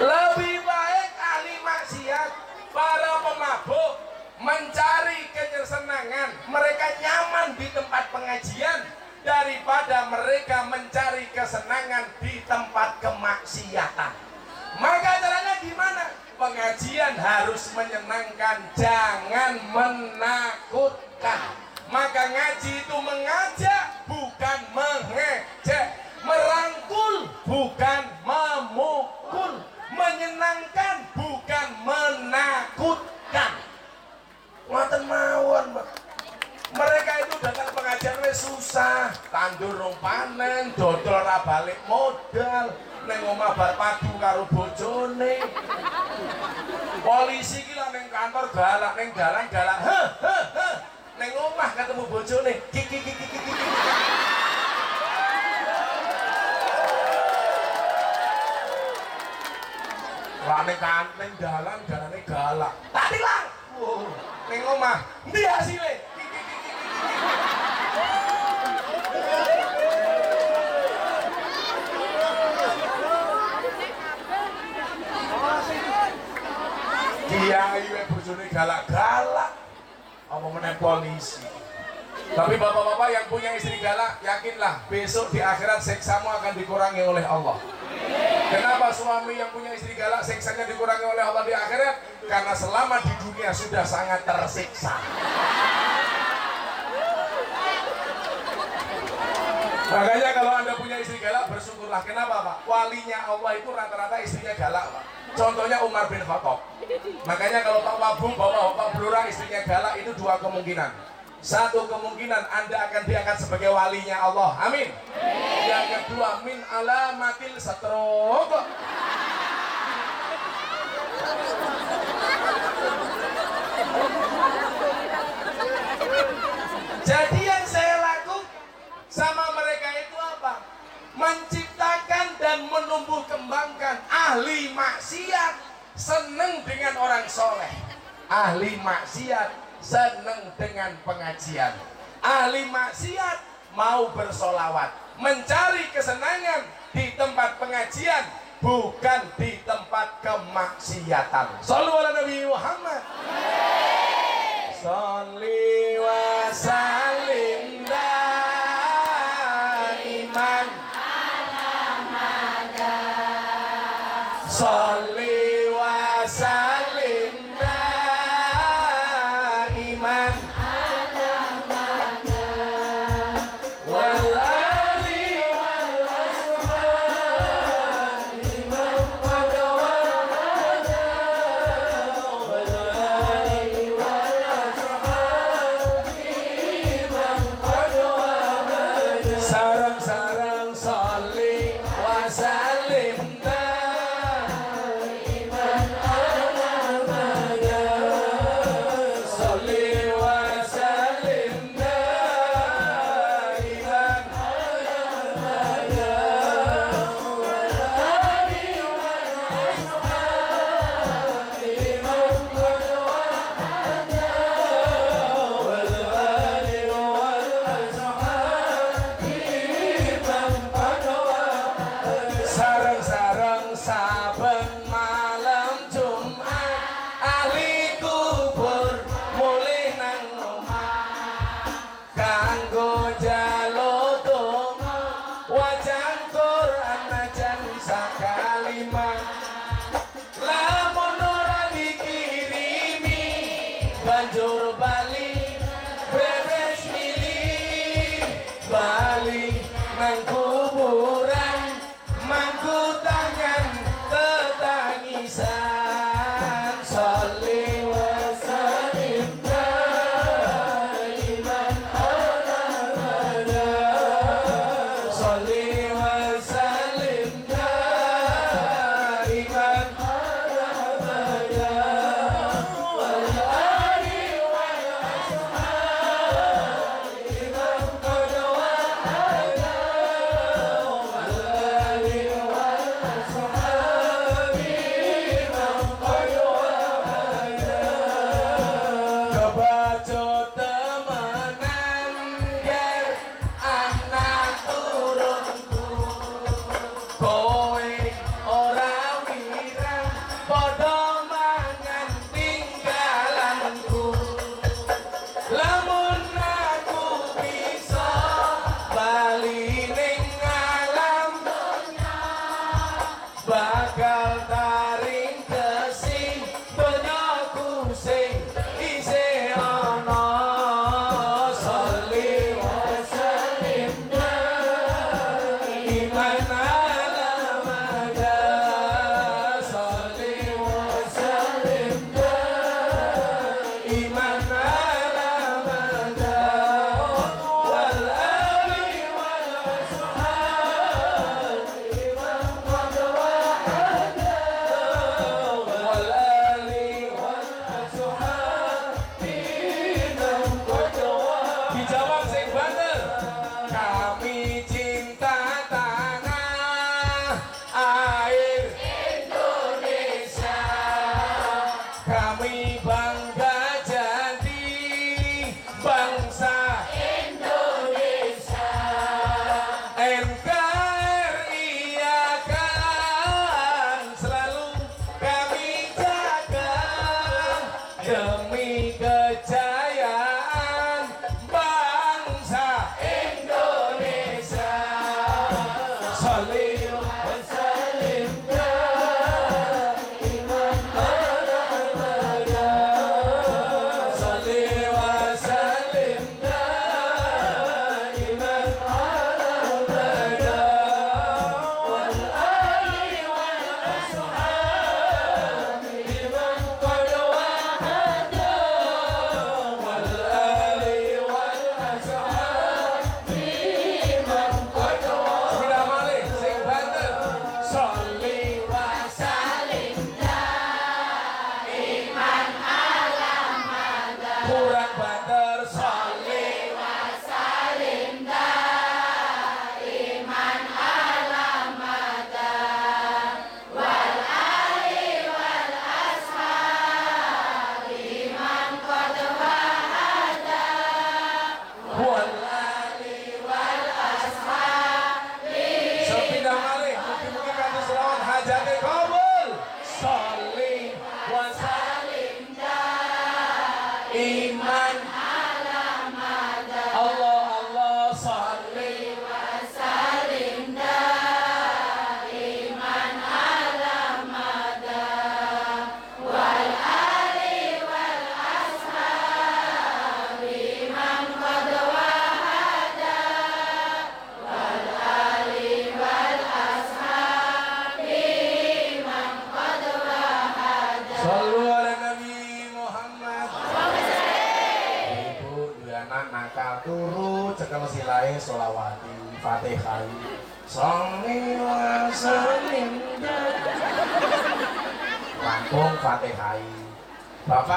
Lebih baik ahli maksiat, para pemabuk mencari kesenangan, mereka nyaman di tempat pengajian daripada mereka mencari kesenangan di tempat kemaksiatan. Maka caranya gimana? Pengajian harus menyenangkan, jangan menakutkan. Maka ngaji itu mengajak, bukan mengejek. Merangkul, bukan memukul. Menyenangkan, bukan menakutkan. Ngoten mawon. Mereka itu datang pengajian wis susah, tandur rong panen, dodol ra balik modal, neng omah bar padu karo bojone. Polisi ki lah neng kantor galak, neng dalan galak. Heh, heh, heh. Neng omah ketemu bojone. Kiki kiki kiki kiki. Lah neng kan neng dalan galane galak. Tak tilang. Wow. Neng omah, ndi hasile? Kiai we bojone galak-galak. Apa meneh polisi. Tapi bapak-bapak yang punya istri galak, yakinlah besok di akhirat siksamu akan dikurangi oleh Allah. Kenapa suami yang punya istri galak siksanya dikurangi oleh Allah di akhirat? Karena selama di dunia sudah sangat tersiksa. Makanya kalau anda punya istri galak bersyukurlah. Kenapa pak? Walinya Allah itu rata-rata istrinya galak pak. Contohnya Umar bin Khattab. Makanya kalau Pak Wabung bawa Pak Blura istrinya galak itu dua kemungkinan. Satu kemungkinan anda akan diangkat sebagai walinya Allah. Amin. Yang kedua min alamatil satrok. Jadi yang saya lakukan sama mereka itu apa? Menciptakan dan menumbuh kembangkan ahli maksiat seneng dengan orang soleh. Ahli maksiat seneng dengan pengajian. Ahli maksiat mau bersolawat, mencari kesenangan di tempat pengajian, bukan di tempat kemaksiatan. Sallu ala Nabi Muhammad. Salli wa salim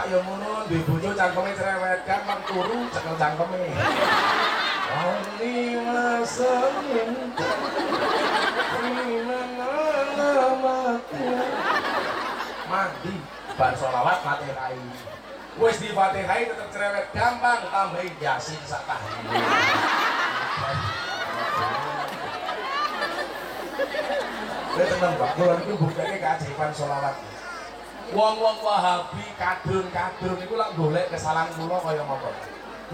Yang ngono di bojo cangkeme cerewet kan mang turu cekel cangkeme. Sholli wa sallim mandi bar sholawat fatihah wis di fatihah tetep cerewet gampang tambahin yasin sak tahlil tenang Pak, kula niku buktine keajaiban sholawat. Wong-wong Wahabi kadrun-kadrun niku lak golek kesalahan kula kaya ngopo.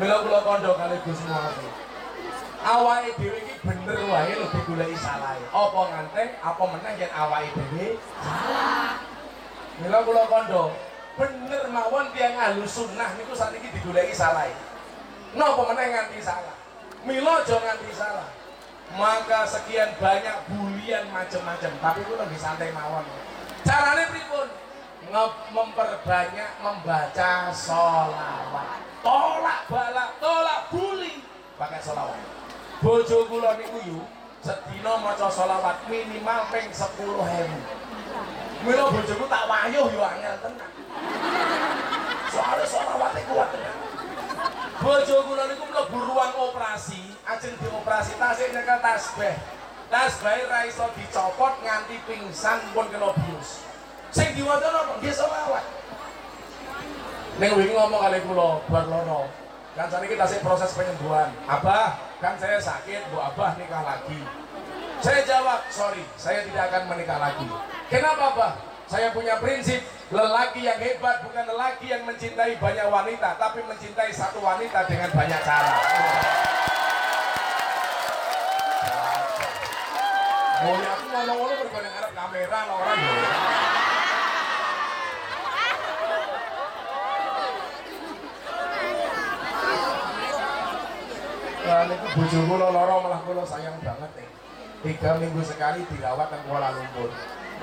Mila kula kandha kali Gus Muhammad. Awake dhewe iki bener wae lho digoleki salahe. Apa nganteng, apa meneh yen awake dhewe salah. Mila kula kandha, bener mawon tiyang ahlu sunnah niku sakniki digoleki salahe. Napa meneh nganti salah? Mila aja nganti salah. Maka sekian banyak bulian macam-macam, tapi ku lebih santai mawon. Carane pripun? Memperbanyak membaca sholawat. Tolak balak, tolak bully pakai sholawat. Bojo kula niku yu sedina maca sholawat minimal ping 10.000. Mila bojoku tak wayuh yo angel tenan. Soale sholawate kuat tenan. Bojo kula niku mlebu ruang operasi, ajeng dioperasi tasih nyekel tasbih. Tasbih ra iso dicopot nganti pingsan pun kena bius. Sing diwaca napa? Nggih selawat. Ning wingi ngomong kali kula bar loro. Kan saniki tasih proses penyembuhan. Abah, kan saya sakit, Bu Abah nikah lagi. Saya jawab, sorry, saya tidak akan menikah lagi. Kenapa, Abah? Saya punya prinsip, lelaki yang hebat bukan lelaki yang mencintai banyak wanita, tapi mencintai satu wanita dengan banyak cara. Oh ya, aku ngomong-ngomong berbanding Arab kamera orang ya. Nah, niku bojo kula lara malah kula sayang banget nih. Tiga minggu sekali dirawat nang Kuala Lumpur.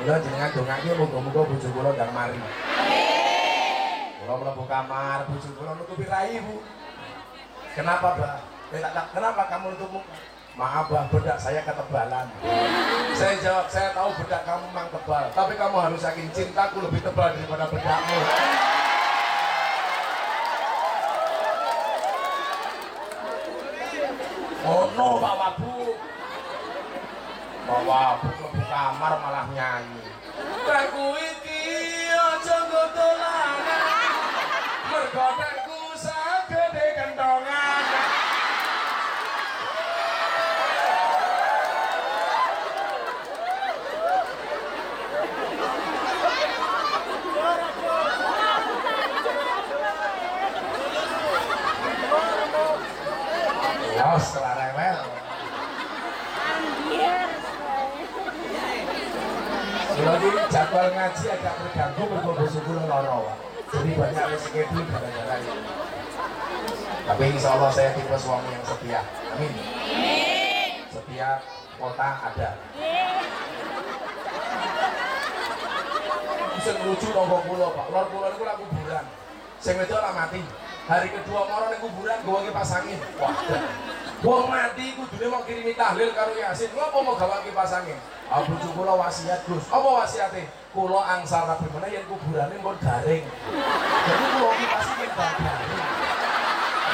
Mula jenengan dongake muga-muga bojo kula ndang mari. Kula mlebu kamar, bojo kula nutupi rai, Bu. Kenapa, Bah? Eh, kenapa kamu nutup muka? Maaf, Bah, bedak saya ketebalan. Saya jawab, saya tahu bedak kamu memang tebal, tapi kamu harus yakin cintaku lebih tebal daripada bedakmu. Oh no, Pak Wabuk. Pak Wabuk mlebu kamar malah nyanyi. Tekku iki aja nggo dolanan. Mergo tekku sagede kentongan setelah rewel. Ini jadwal ngaji agak terganggu berkumpul bosu kula loro. Jadi banyak reschedule gara-gara ini. Tapi insya Allah saya tipe suami yang setia. Amin. Setia kota ada. Bisa ngelucu nombok pulau pak. Lor pulau itu lagu kuburan. Sing itu orang mati. Hari kedua ning kuburan gue kipas angin. Wah. Wong mati kudune mau kirimi tahlil karo Yasin. Ngopo mau gawe kipas angin? Ah kula wasiat Gus. Apa wasiate? Kula angsal rabi meneh yen kuburane pun garing. Jadi kula kipas angin garing.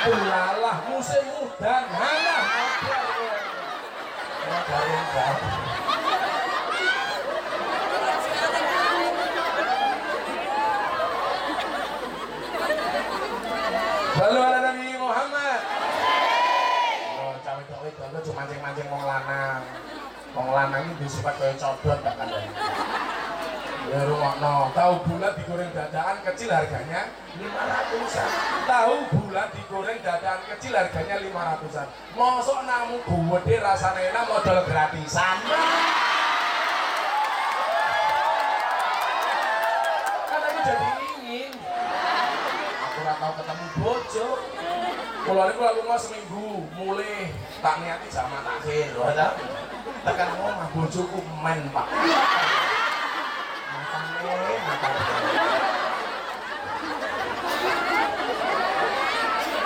Ulalah musim udan, mana garing Wong lanang ini sifat kayak codot gak kan? Ya rumah tahu bulat digoreng dadaan kecil harganya 500an. Tahu bulat digoreng dadaan kecil harganya 500an. Mosok namu gede rasanya enak modal gratisan. Aku jadi ingin. Aku ketemu bojo. Kalau ini lalu mas seminggu mulai tak niati sama takhir. Tekan ngomong bojoku men pak.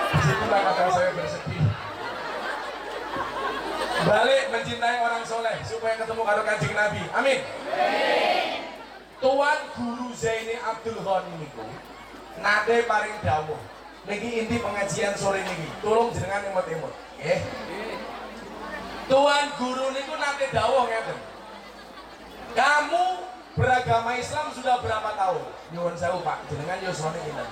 Di situlah kata saya bersedih. Balik mencintai orang soleh supaya ketemu karo kanjeng Nabi. Amin. Tuan Guru Zaini Abdul Ghani niku nate paring dawuh. Niki inti pengajian sore niki. Tolong jenengan emot-emot. Nggih. Tuan Guru niku nate dawuh ngeten. Kamu beragama Islam sudah berapa tahun? Nyuwun sewu Pak, jenengan yuswane pinten?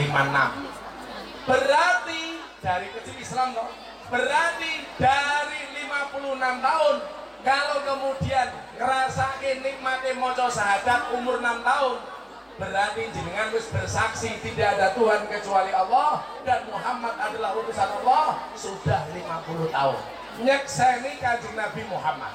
56. Berarti dari kecil Islam loh. Berarti dari 56 tahun kalau kemudian ngerasain nikmatnya moco sahadat umur 6 tahun berarti jenengan wis bersaksi tidak ada Tuhan kecuali Allah dan Muhammad adalah utusan Allah sudah 50 tahun. Nyekseni kanjeng Nabi Muhammad.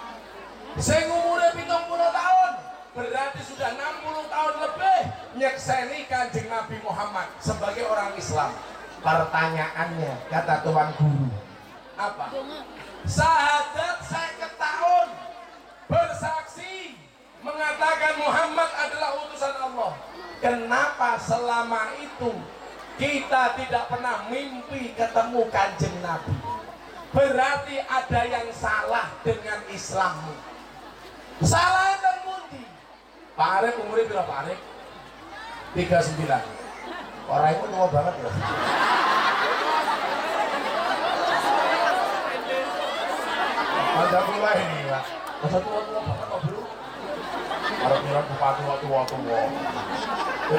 Sing umure 70 tahun berarti sudah 60 tahun lebih nyekseni kanjeng Nabi Muhammad sebagai orang Islam. Pertanyaannya kata Tuan Guru apa? Sahadat saya tahun bersaksi mengatakan Muhammad adalah utusan Allah. Kenapa selama itu kita tidak pernah mimpi ketemu kanjeng Nabi? Berarti ada yang salah dengan Islammu. Salah dan mundi. Pak Arif umurnya berapa Arif? 39. Orang itu tua banget ya. Ada pula ini Pak. Masa tua-tua banget kok bro. Harap bilang bupati tua-tua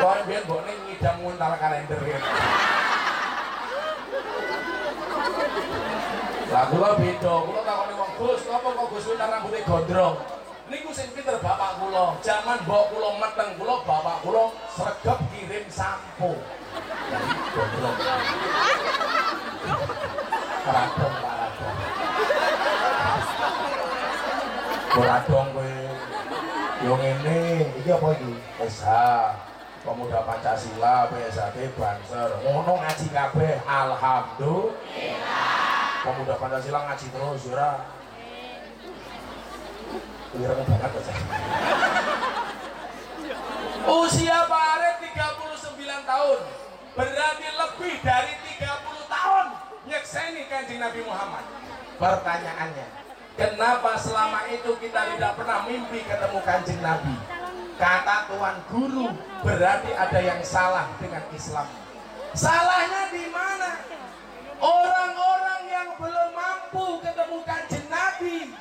biar bawa nih ngidam nguntal kalender gitu. Lah kula beda, kula takoni wong Gus, napa kok Gus wintar rambutnya gondrong? Niku sing pinter bapak kula. Zaman mbok kula meteng kula bapak kula sregep kirim sampo. Gondrong. Karadong, karadong. Karadong kowe. Yo ngene, iki apa iki? SH. Pemuda Pancasila, PSAT, Banser. Ngono ngaji kabeh. Alhamdulillah. Pemuda Pancasila ngaji terus, ora. Ireng banget aja. Usia Pak Arif 39 tahun. Berarti lebih dari 30 tahun nyekseni kanjeng Nabi Muhammad. Pertanyaannya, kenapa selama itu kita tidak pernah mimpi ketemu kanjeng Nabi? Kata Tuan Guru, berarti ada yang salah dengan Islam. Salahnya di mana? Orang-orang yang belum mampu ketemu kanjeng Nabi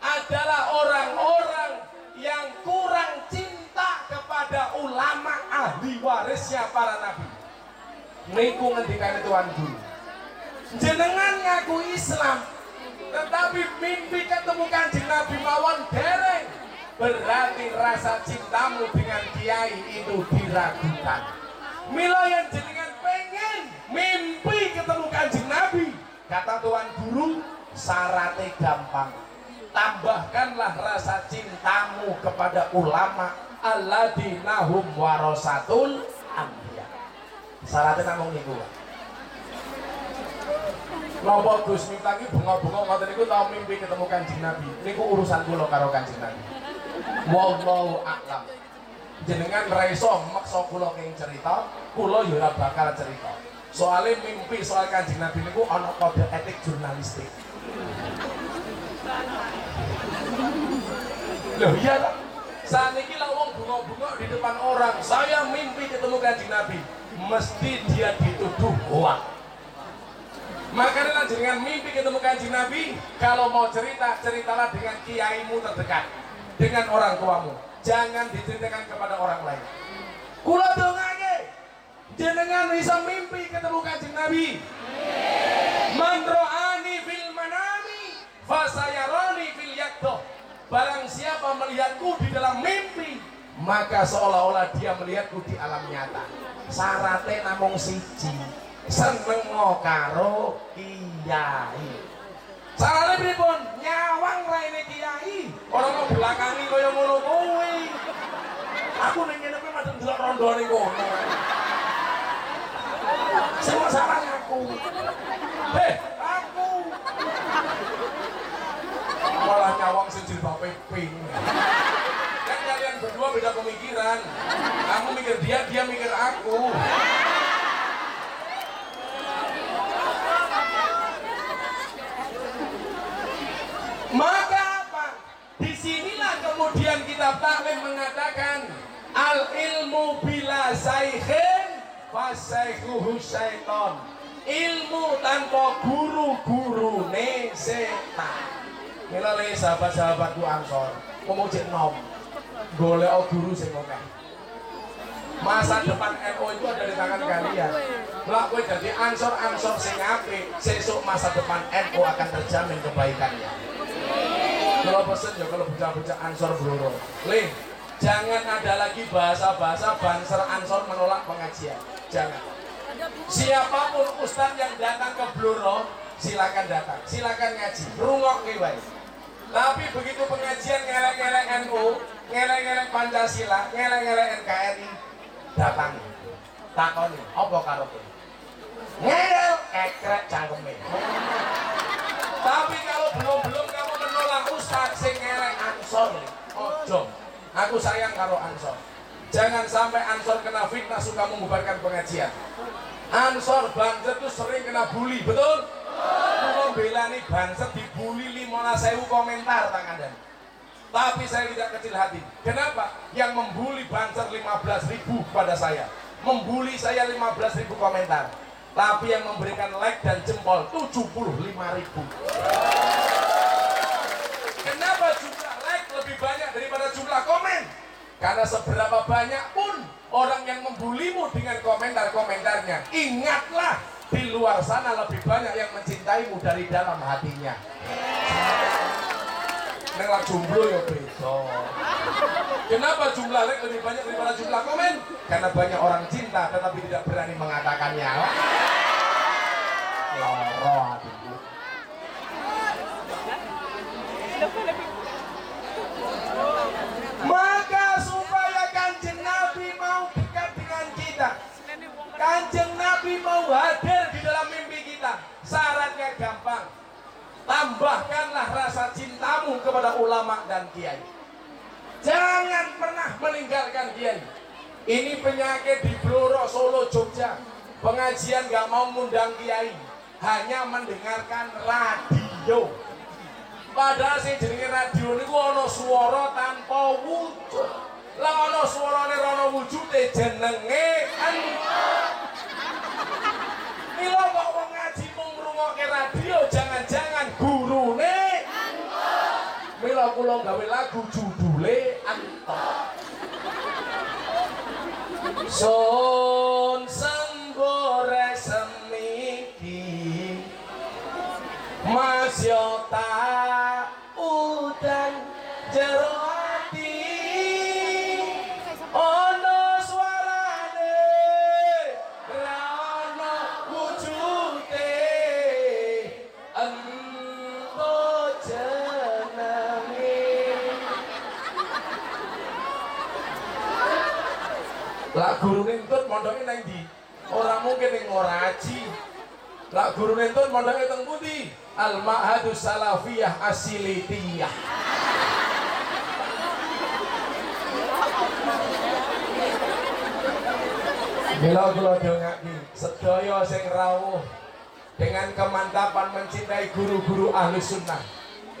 adalah orang-orang yang kurang cinta kepada ulama ahli warisnya para nabi. Niku ngendikane Tuan Guru. Jenengan ngaku Islam, tetapi mimpi ketemu kanjeng Nabi mawon dereng. Berarti rasa cintamu dengan kiai itu diragukan. Mila yang jenengan pengen mimpi ketemu kanjeng Nabi. Kata Tuan Guru, syaratnya gampang. tambahkanlah rasa cintamu kepada ulama alladzina hum warasatul anbiya syaratnya namung niku. Napa Gus Miftah bunga-bunga ngoten niku tau mimpi ketemu Kanjeng Nabi. Niku urusan kula karo Kanjeng Nabi. Wallahu a'lam. Jenengan ra iso maksa kula keng cerita, kula ya ora bakal cerita. Soale mimpi soal Kanjeng Nabi niku ana kode etik jurnalistik. Loh iya tak? Saat ini lah wong bunga-bunga di depan orang, saya mimpi ketemu Kanjeng Nabi, mesti dia dituduh hoax. Makanya dengan mimpi ketemu kanjeng Nabi, kalau mau cerita, ceritalah dengan kiaimu terdekat, dengan orang tuamu. Jangan diceritakan kepada orang lain. Kula dongake, jenengan bisa mimpi ketemu kanjeng Nabi. Man ro'ani fil manami, fasayarani fil yakdoh. Barang siapa melihatku di dalam mimpi, maka seolah-olah dia melihatku di alam nyata. Syaratnya namung siji, seneng karo kiai. Salahnya pripun? Nyawang raine kiai. Ora mau belakangi kaya ngono kuwi. Aku ning kene kuwi madhep delok rondone kono. Sing salah aku. Heh, aku. Malah nyawang sing jilbabe pink. Kan kalian berdua beda pemikiran. Kamu mikir dia, dia mikir aku. Maka apa? Di sinilah kita taklim mengatakan al ilmu bila saikhin fasaikuhu syaiton. Ilmu tanpa guru-guru ne setan. Mila le sahabat-sahabatku ansor, memuji nom. Golek guru sing akeh. Masa depan NU itu ada di tangan kalian. Lah jadi ansor-ansor sing apik, sesuk masa depan NU akan terjamin kebaikannya. Kalau pesen ya kalau bocah-bocah ansor bloro. Lih, jangan ada lagi bahasa-bahasa banser ansor menolak pengajian. Jangan. Siapa pun ustadz yang datang ke bloro, silakan datang, silakan ngaji, rungok wae. Tapi begitu pengajian ngelek-ngelek NU, ngelek-ngelek Pancasila, ngelek-ngelek NKRI, datang. Takoni, apa karo kowe? Ngel, ekrek cangkeme. Tapi kalau belum-belum kamu menolak ustaz sing ngelek ansor, ojo. Aku sayang karo ansor. Jangan sampai ansor kena fitnah suka membubarkan pengajian. Ansor Banser itu sering kena bully, betul? Kulo belani Banser dibully 15.000 komentar tangan Tapi saya tidak kecil hati. Kenapa? Yang membuli Banser 15.000 pada saya. Membuli saya 15.000 komentar. Tapi yang memberikan like dan jempol 75.000. Kenapa jumlah like lebih banyak daripada jumlah komen? Karena seberapa banyak pun orang yang membulimu dengan komentar-komentarnya, ingatlah di luar sana lebih banyak yang mencintaimu dari dalam hatinya. Neng lah jomblo ya beda. Kenapa jumlah like lebih banyak daripada jumlah komen? Karena banyak orang cinta tetapi tidak berani mengatakannya. Loro. Nabi mau hadir di dalam mimpi kita, syaratnya gampang. Tambahkanlah rasa cintamu kepada ulama dan kiai. Jangan pernah meninggalkan kiai. Ini penyakit di Blora, Solo, Jogja. Pengajian gak mau ngundang kiai, hanya mendengarkan radio. Padahal sing jenenge radio niku ana swara tanpa wujud. Lah ana swarane ana wujude jenenge entah. Jangan-jangan gurune Mila kula gawe lagu judule Anto. Sun sembore semiki Mas yo tak udan jero guru nentut mondoknya nang Orang mungkin yang ngoraji Lah guru nentut mondoknya teng pundi Al Ma'hadus Salafiyah Asilitiyah Mila kula dongaki sedaya sing rawuh dengan kemantapan mencintai guru-guru ahli sunnah.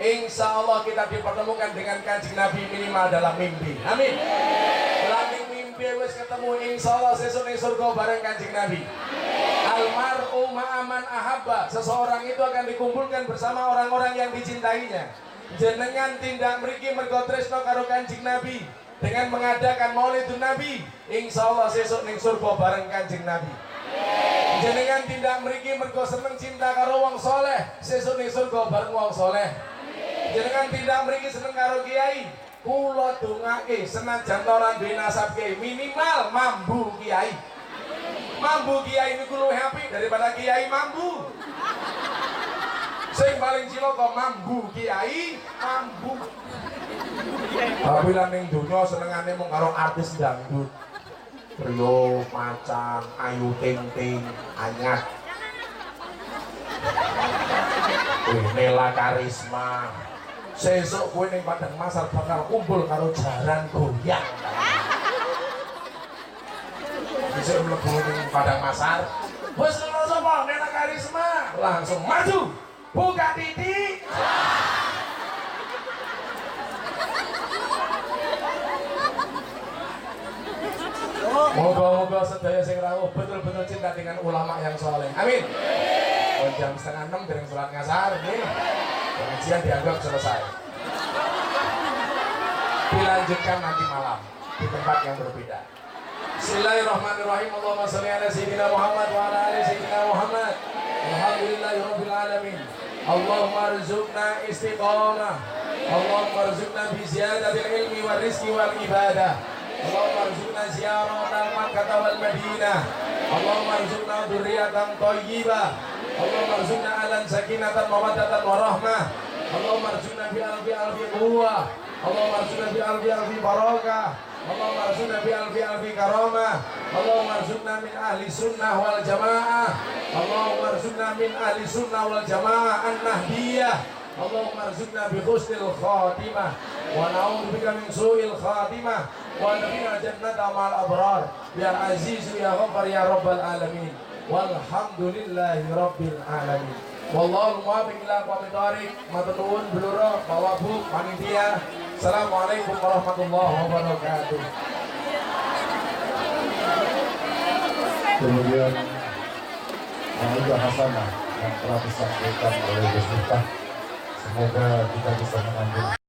Insya Allah kita dipertemukan dengan kanjeng Nabi minimal dalam mimpi. Amin. Mimpi wis ketemu insya Allah sesuk ning surga bareng kanjeng Nabi. Almar'u ma'aman ahabba. Seseorang itu akan dikumpulkan bersama orang-orang yang dicintainya. Jenengan tindak mriki mergo tresno karo kanjeng Nabi dengan mengadakan Maulidun Nabi. Insya Allah sesuk ning surga bareng kanjeng Nabi. Jenengan tindak mriki mergo seneng cinta karo wong soleh, sesuk ning surga bareng wong soleh. Jenengan tindak mriki seneng karo kiai, kula dongake senajan ora duwe nasab minimal mambu kiai. Mambu kiai niku luwih apik daripada kiai mambu. Sing paling cilaka mambu kiai, mambu. Tapi lah ning donya senengane mung artis dangdut. Rio, Macan, Ayu Ting Ting, Anyat. Wih, Nela Karisma. Sesuk kowe ning Padang Masar bakal kumpul karo jaran goyang. Bisa mlebu ning Padang Masar. Wes loro sapa? Nela Karisma. Langsung maju. Buka titik. Moga-moga sedaya sing rawuh betul-betul cinta dengan ulama yang soleh. Amin. Oh, jam setengah enam dereng sholat ngasar, nih pengajian dianggap selesai. Dilanjutkan nanti malam di tempat yang berbeda. Bismillahirrahmanirrahim. Allahumma salli ala sayyidina Muhammad wa ala ali sayyidina Muhammad. Alhamdulillahirabbil alamin. Allahumma arzuqna istiqamah. Allahumma arzuqna bi ziyadatil ilmi wal rizqi wal ibadah. Allahumma arzuqna ziyaratan Makkah wal Madinah. Allahumma arzuqna dzurriatan thayyibah Allah arzuqna alan sakinatan mawaddatan warahmah Allah arzuqna bi alfi alfi buah Allah arzuqna bi alfi alfi barakah Allah arzuqna bi alfi alfi karamah. Allah arzuqna min ahli sunnah wal jamaah. Allah arzuqna min ahli sunnah wal jamaah an-nahdiyah. Allah arzuqna bi husnil khatimah. Wa na'udzubika min su'il khatimah. Wa nabina jannata ma'al abrar. Ya aziz ya ghafar ya rabbal alamin walhamdulillahi rabbil alamin. Wallahu muwaffiq ila aqwamit thariq matur nuwun bluro bapak panitia. Assalamualaikum warahmatullahi wabarakatuh. Kemudian Alhamdulillah Hasanah yang telah disampaikan oleh Gus Miftah. Semoga kita bisa mengambil